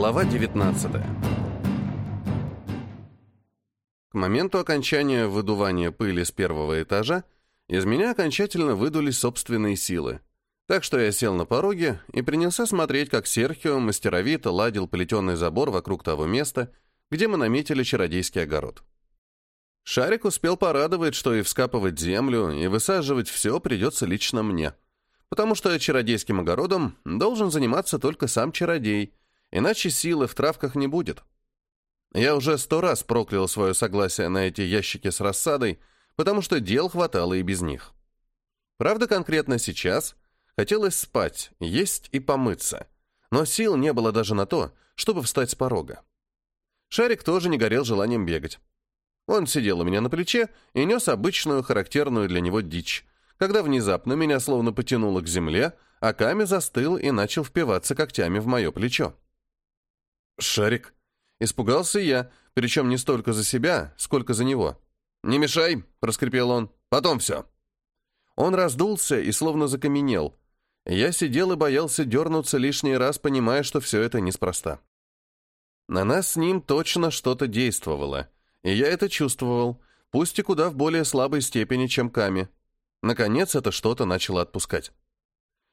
Глава 19 К моменту окончания выдувания пыли с первого этажа из меня окончательно выдулись собственные силы. Так что я сел на пороге и принялся смотреть, как Серхио мастеровито ладил плетеный забор вокруг того места, где мы наметили чародейский огород. Шарик успел порадовать, что и вскапывать землю, и высаживать все придется лично мне. Потому что чародейским огородом должен заниматься только сам чародей, иначе силы в травках не будет. Я уже сто раз проклял свое согласие на эти ящики с рассадой, потому что дел хватало и без них. Правда, конкретно сейчас хотелось спать, есть и помыться, но сил не было даже на то, чтобы встать с порога. Шарик тоже не горел желанием бегать. Он сидел у меня на плече и нес обычную, характерную для него дичь, когда внезапно меня словно потянуло к земле, а Ками застыл и начал впиваться когтями в мое плечо. «Шарик!» Испугался я, причем не столько за себя, сколько за него. «Не мешай!» — проскрипел он. «Потом все!» Он раздулся и словно закаменел. Я сидел и боялся дернуться лишний раз, понимая, что все это неспроста. На нас с ним точно что-то действовало — и я это чувствовал, пусть и куда в более слабой степени, чем Ками. Наконец это что-то начало отпускать.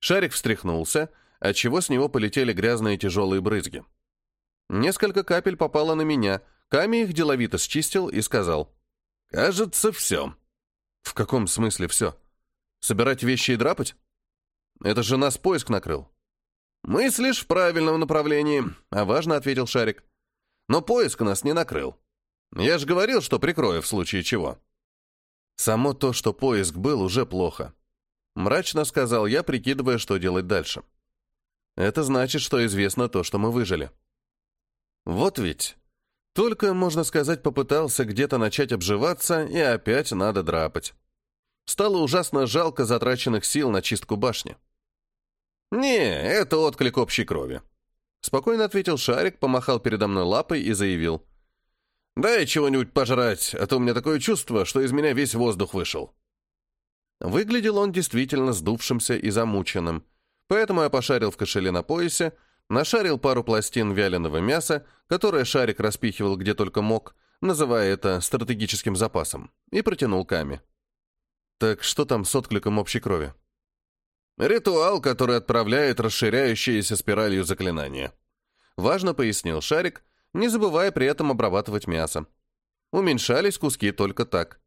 Шарик встряхнулся, отчего с него полетели грязные тяжелые брызги. Несколько капель попало на меня, Ками их деловито счистил и сказал. «Кажется, все». «В каком смысле все? Собирать вещи и драпать? Это же нас поиск накрыл». «Мыслишь в правильном направлении», — а важно ответил Шарик. «Но поиск нас не накрыл. Я же говорил, что прикрою в случае чего. Само то, что поиск был, уже плохо. Мрачно сказал я, прикидывая, что делать дальше. Это значит, что известно то, что мы выжили. Вот ведь. Только, можно сказать, попытался где-то начать обживаться, и опять надо драпать. Стало ужасно жалко затраченных сил на чистку башни. «Не, это отклик общей крови», — спокойно ответил Шарик, помахал передо мной лапой и заявил. «Дай чего-нибудь пожрать, а то у меня такое чувство, что из меня весь воздух вышел». Выглядел он действительно сдувшимся и замученным, поэтому я пошарил в кошеле на поясе, нашарил пару пластин вяленого мяса, которое шарик распихивал где только мог, называя это стратегическим запасом, и протянул Каме. «Так что там с откликом общей крови?» «Ритуал, который отправляет расширяющиеся спиралью заклинания», — важно пояснил Шарик, не забывая при этом обрабатывать мясо. Уменьшались куски только так.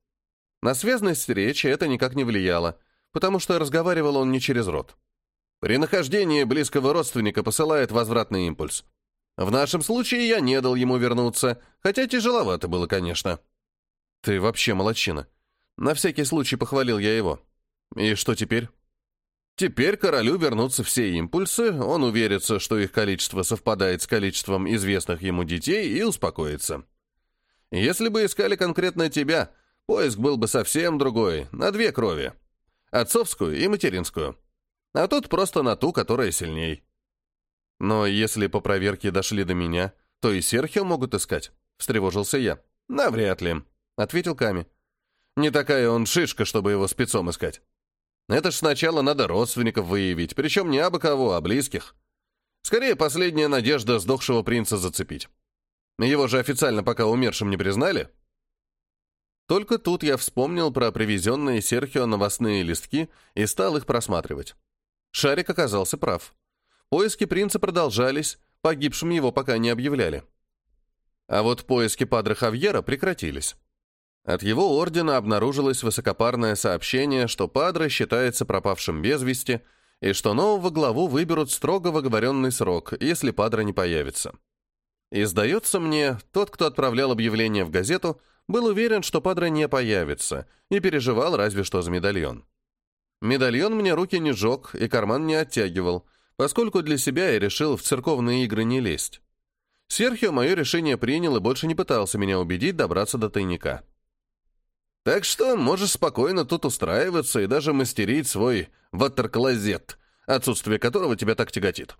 На связность речи это никак не влияло, потому что разговаривал он не через рот. При нахождении близкого родственника посылает возвратный импульс. В нашем случае я не дал ему вернуться, хотя тяжеловато было, конечно. Ты вообще молодчина. На всякий случай похвалил я его. И что теперь? Теперь королю вернутся все импульсы, он уверится, что их количество совпадает с количеством известных ему детей и успокоится. Если бы искали конкретно тебя, поиск был бы совсем другой, на две крови. Отцовскую и материнскую. А тут просто на ту, которая сильней. Но если по проверке дошли до меня, то и Серхио могут искать, встревожился я. Навряд ли, ответил Ками. Не такая он шишка, чтобы его спецом искать. Это ж сначала надо родственников выявить, причем не абы кого, а близких. Скорее, последняя надежда сдохшего принца зацепить. Его же официально пока умершим не признали. Только тут я вспомнил про привезенные Серхио новостные листки и стал их просматривать. Шарик оказался прав. Поиски принца продолжались, погибшим его пока не объявляли. А вот поиски Падре Хавьера прекратились. От его ордена обнаружилось высокопарное сообщение, что Падре считается пропавшим без вести, и что нового главу выберут строго в оговоренный срок, если Падре не появится. И сдается мне, тот, кто отправлял объявление в газету, был уверен, что Падре не появится, и переживал разве что за медальон. Медальон мне руки не жег и карман не оттягивал, поскольку для себя я решил в церковные игры не лезть. Серхио мое решение принял и больше не пытался меня убедить добраться до тайника. Так что можешь спокойно тут устраиваться и даже мастерить свой ваттерклозет, отсутствие которого тебя так тяготит.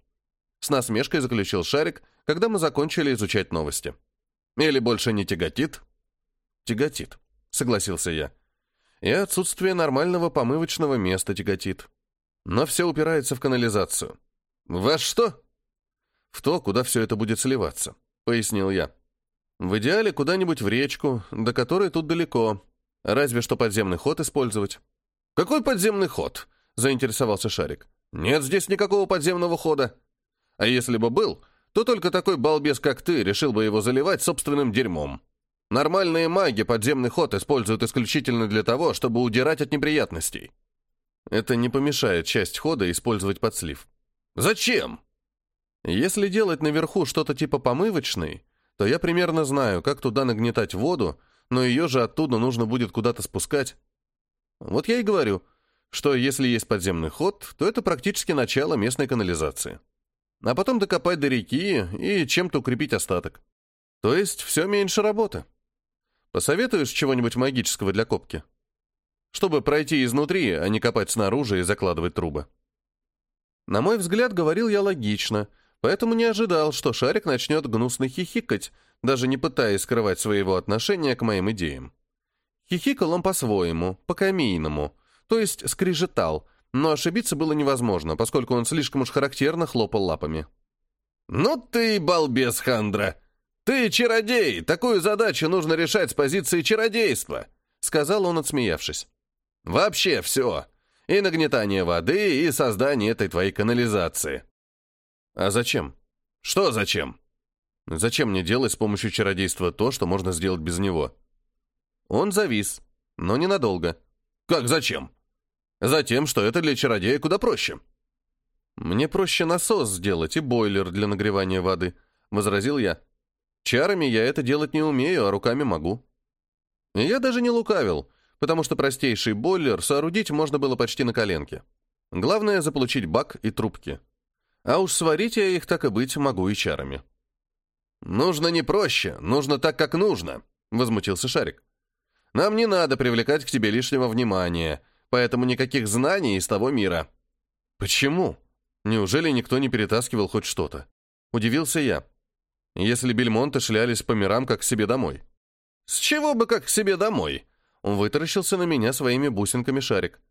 С насмешкой заключил Шарик, когда мы закончили изучать новости. Или больше не тяготит? Тяготит, согласился я. И отсутствие нормального помывочного места тяготит. Но все упирается в канализацию. Во что? в то, куда все это будет сливаться, пояснил я. В идеале куда-нибудь в речку, до которой тут далеко. Разве что подземный ход использовать. Какой подземный ход? заинтересовался Шарик. Нет здесь никакого подземного хода. А если бы был, то только такой балбес, как ты, решил бы его заливать собственным дерьмом. Нормальные маги подземный ход используют исключительно для того, чтобы удирать от неприятностей. Это не помешает часть хода использовать под слив. Зачем? Если делать наверху что-то типа помывочной, то я примерно знаю, как туда нагнетать воду, но ее же оттуда нужно будет куда-то спускать. Вот я и говорю, что если есть подземный ход, то это практически начало местной канализации. А потом докопать до реки и чем-то укрепить остаток. То есть все меньше работы. Посоветуешь чего-нибудь магического для копки? Чтобы пройти изнутри, а не копать снаружи и закладывать трубы. На мой взгляд, говорил я логично, поэтому не ожидал, что Шарик начнет гнусно хихикать, даже не пытаясь скрывать своего отношения к моим идеям. Хихикал он по-своему, по-камийному, то есть скрежетал, но ошибиться было невозможно, поскольку он слишком уж характерно хлопал лапами. «Ну ты балбес, Хандра! Ты чародей! Такую задачу нужно решать с позиции чародейства!» — сказал он, отсмеявшись. «Вообще все. И нагнетание воды, и создание этой твоей канализации». «А зачем?» «Что зачем?» «Зачем мне делать с помощью чародейства то, что можно сделать без него?» Он завис, но ненадолго. «Как зачем?» Затем, что это для чародея куда проще. «Мне проще насос сделать и бойлер для нагревания воды», — возразил я. «Чарами я это делать не умею, а руками могу». Я даже не лукавил, потому что простейший бойлер соорудить можно было почти на коленке. Главное — заполучить бак и трубки. А уж сварить я их, так и быть, могу и чарами. «Нужно не проще, нужно так, как нужно», — возмутился Шарик. «Нам не надо привлекать к тебе лишнего внимания, поэтому никаких знаний из того мира». «Почему? Неужели никто не перетаскивал хоть что-то?» Удивился я. «Если бельмонты шлялись по мирам, как к себе домой». «С чего бы как к себе домой?» Он вытаращился на меня своими бусинками шарик.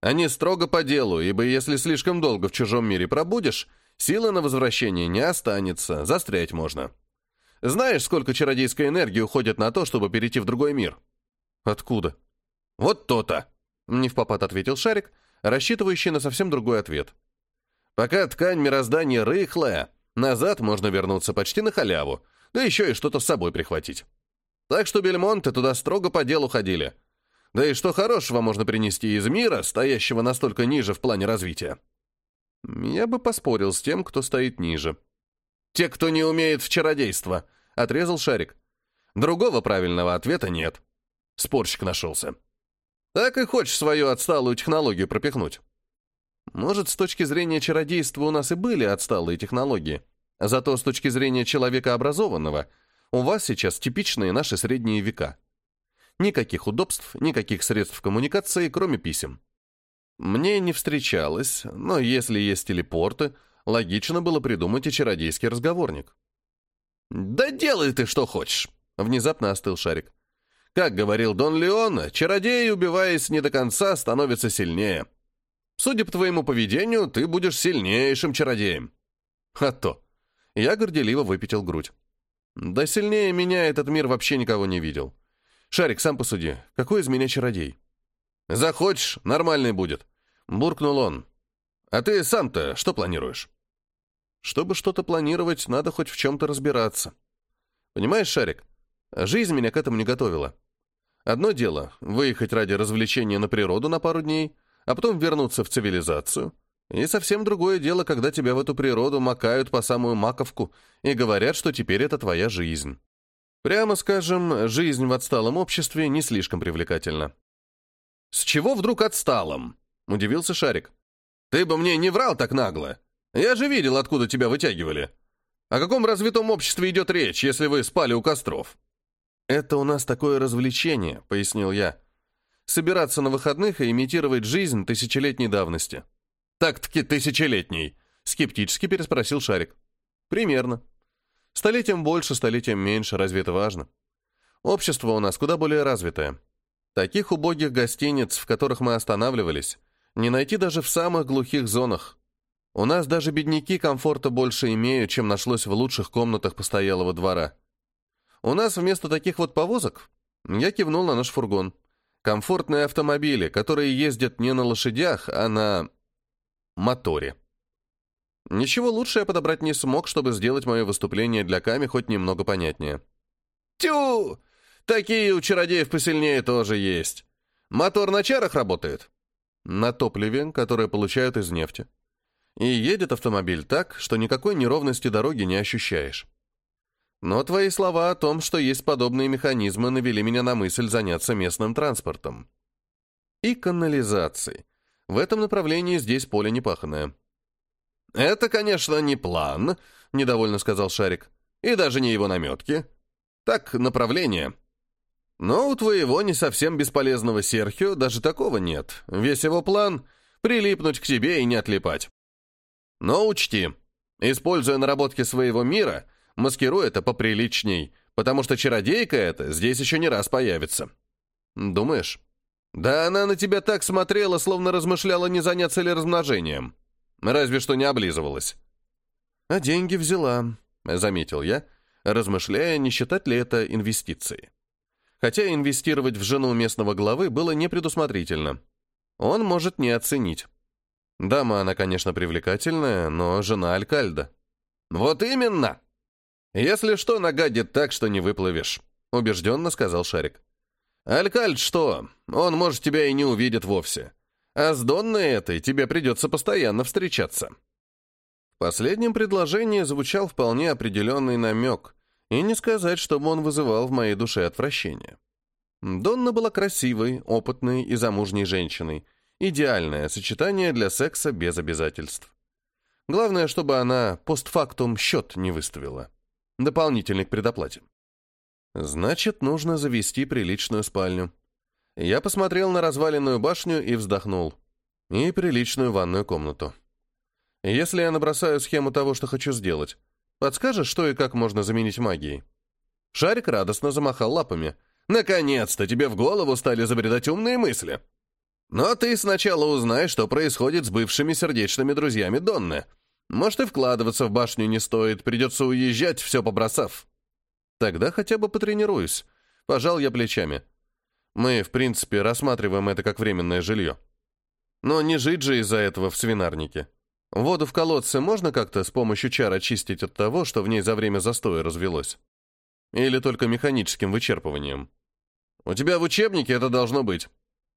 «Они строго по делу, ибо если слишком долго в чужом мире пробудешь, силы на возвращение не останется, застрять можно. Знаешь, сколько чародейской энергии уходит на то, чтобы перейти в другой мир?» «Откуда?» «Вот то-то!» Не в попад ответил Шарик, рассчитывающий на совсем другой ответ. Пока ткань мироздания рыхлая, назад можно вернуться почти на халяву, да еще и что-то с собой прихватить. Так что Бельмонты туда строго по делу ходили. Да и что хорошего можно принести из мира, стоящего настолько ниже в плане развития? Я бы поспорил с тем, кто стоит ниже. Те, кто не умеет в чародейство, отрезал Шарик. Другого правильного ответа нет. Спорщик нашелся. Так и хочешь свою отсталую технологию пропихнуть. Может, с точки зрения чародейства у нас и были отсталые технологии, зато с точки зрения человека образованного у вас сейчас типичные наши средние века. Никаких удобств, никаких средств коммуникации, кроме писем. Мне не встречалось, но если есть телепорты, логично было придумать и чародейский разговорник. «Да делай ты, что хочешь!» — внезапно остыл шарик. Как говорил Дон Леон, чародей, убиваясь не до конца, становится сильнее. Судя по твоему поведению, ты будешь сильнейшим чародеем. А то. Я горделиво выпятил грудь. Да сильнее меня этот мир вообще никого не видел. Шарик, сам посуди, какой из меня чародей? Захочешь, нормальный будет. Буркнул он. А ты сам-то что планируешь? Чтобы что-то планировать, надо хоть в чем-то разбираться. Понимаешь, Шарик, жизнь меня к этому не готовила. Одно дело — выехать ради развлечения на природу на пару дней, а потом вернуться в цивилизацию. И совсем другое дело, когда тебя в эту природу макают по самую маковку и говорят, что теперь это твоя жизнь. Прямо скажем, жизнь в отсталом обществе не слишком привлекательна. «С чего вдруг отсталом?» — удивился Шарик. «Ты бы мне не врал так нагло. Я же видел, откуда тебя вытягивали. О каком развитом обществе идет речь, если вы спали у костров?» «Это у нас такое развлечение», — пояснил я. «Собираться на выходных и имитировать жизнь тысячелетней давности». «Так-таки тысячелетней», — скептически переспросил Шарик. «Примерно. Столетием больше, столетием меньше, разве это важно? Общество у нас куда более развитое. Таких убогих гостиниц, в которых мы останавливались, не найти даже в самых глухих зонах. У нас даже бедняки комфорта больше имеют, чем нашлось в лучших комнатах постоялого двора. У нас вместо таких вот повозок я кивнул на наш фургон. Комфортные автомобили, которые ездят не на лошадях, а на моторе. Ничего лучше я подобрать не смог, чтобы сделать мое выступление для Ками хоть немного понятнее. «Тю! Такие у чародеев посильнее тоже есть. Мотор на чарах работает?» «На топливе, которое получают из нефти. И едет автомобиль так, что никакой неровности дороги не ощущаешь. Но твои слова о том, что есть подобные механизмы, навели меня на мысль заняться местным транспортом. И канализацией. В этом направлении здесь поле непаханное. «Это, конечно, не план», — недовольно сказал Шарик. «И даже не его наметки. Так, направление. Но у твоего не совсем бесполезного Серхио даже такого нет. Весь его план — прилипнуть к тебе и не отлипать. Но учти, используя наработки своего мира, маскируй это поприличней, потому что чародейка эта здесь еще не раз появится. Думаешь? Да она на тебя так смотрела, словно размышляла, не заняться ли размножением. Разве что не облизывалась. А деньги взяла, заметил я, размышляя, не считать ли это инвестицией. Хотя инвестировать в жену местного главы было непредусмотрительно. Он может не оценить. Дама она, конечно, привлекательная, но жена Алькальда. «Вот именно! Если что, нагадит так, что не выплывешь», — убежденно сказал Шарик. «Алькальд что? Он, может, тебя и не увидит вовсе. А с Донной этой тебе придется постоянно встречаться». В последнем предложении звучал вполне определенный намек, и не сказать, чтобы он вызывал в моей душе отвращение. Донна была красивой, опытной и замужней женщиной, Идеальное сочетание для секса без обязательств. Главное, чтобы она постфактум счет не выставила. Дополнительный к предоплате. Значит, нужно завести приличную спальню. Я посмотрел на разваленную башню и вздохнул. И приличную ванную комнату. Если я набросаю схему того, что хочу сделать, подскажешь, что и как можно заменить магией? Шарик радостно замахал лапами. «Наконец-то тебе в голову стали забредать умные мысли!» Но ты сначала узнай, что происходит с бывшими сердечными друзьями Донны. Может, и вкладываться в башню не стоит, придется уезжать, все побросав. Тогда хотя бы потренируюсь. Пожал я плечами. Мы, в принципе, рассматриваем это как временное жилье. Но не жить же из-за этого в свинарнике. Воду в колодце можно как-то с помощью чар очистить от того, что в ней за время застоя развелось? Или только механическим вычерпыванием? У тебя в учебнике это должно быть.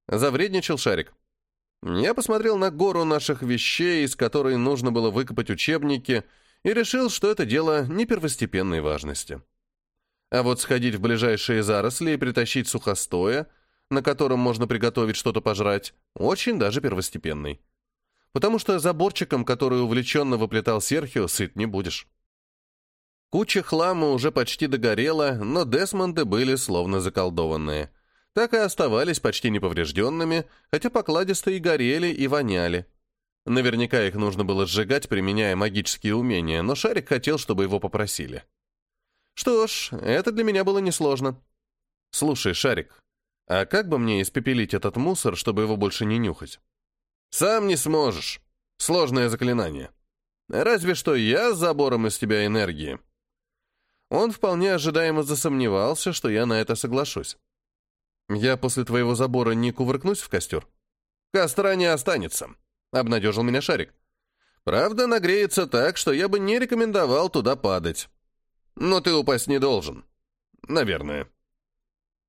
Завредничал шарик. Я посмотрел на гору наших вещей, из которой нужно было выкопать учебники, и решил, что это дело не первостепенной важности. А вот сходить в ближайшие заросли и притащить сухостоя, на котором можно приготовить что-то пожрать, очень даже первостепенный. Потому что заборчиком, который увлеченно выплетал Серхио, сыт не будешь. Куча хлама уже почти догорела, но Десмонды были словно заколдованные так и оставались почти неповрежденными, хотя покладисто и горели, и воняли. Наверняка их нужно было сжигать, применяя магические умения, но Шарик хотел, чтобы его попросили. Что ж, это для меня было несложно. «Слушай, Шарик, а как бы мне испепелить этот мусор, чтобы его больше не нюхать?» «Сам не сможешь. Сложное заклинание. Разве что я с забором из тебя энергии». Он вполне ожидаемо засомневался, что я на это соглашусь. «Я после твоего забора не кувыркнусь в костер?» «Костра не останется», — обнадежил меня Шарик. «Правда, нагреется так, что я бы не рекомендовал туда падать. Но ты упасть не должен. Наверное».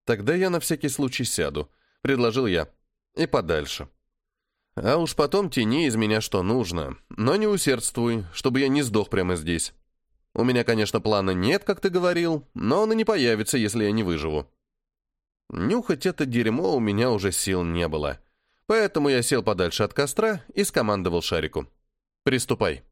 «Тогда я на всякий случай сяду», — предложил я. «И подальше». «А уж потом тяни из меня что нужно, но не усердствуй, чтобы я не сдох прямо здесь. У меня, конечно, плана нет, как ты говорил, но он и не появится, если я не выживу». Нюхать это дерьмо у меня уже сил не было. Поэтому я сел подальше от костра и скомандовал шарику. «Приступай».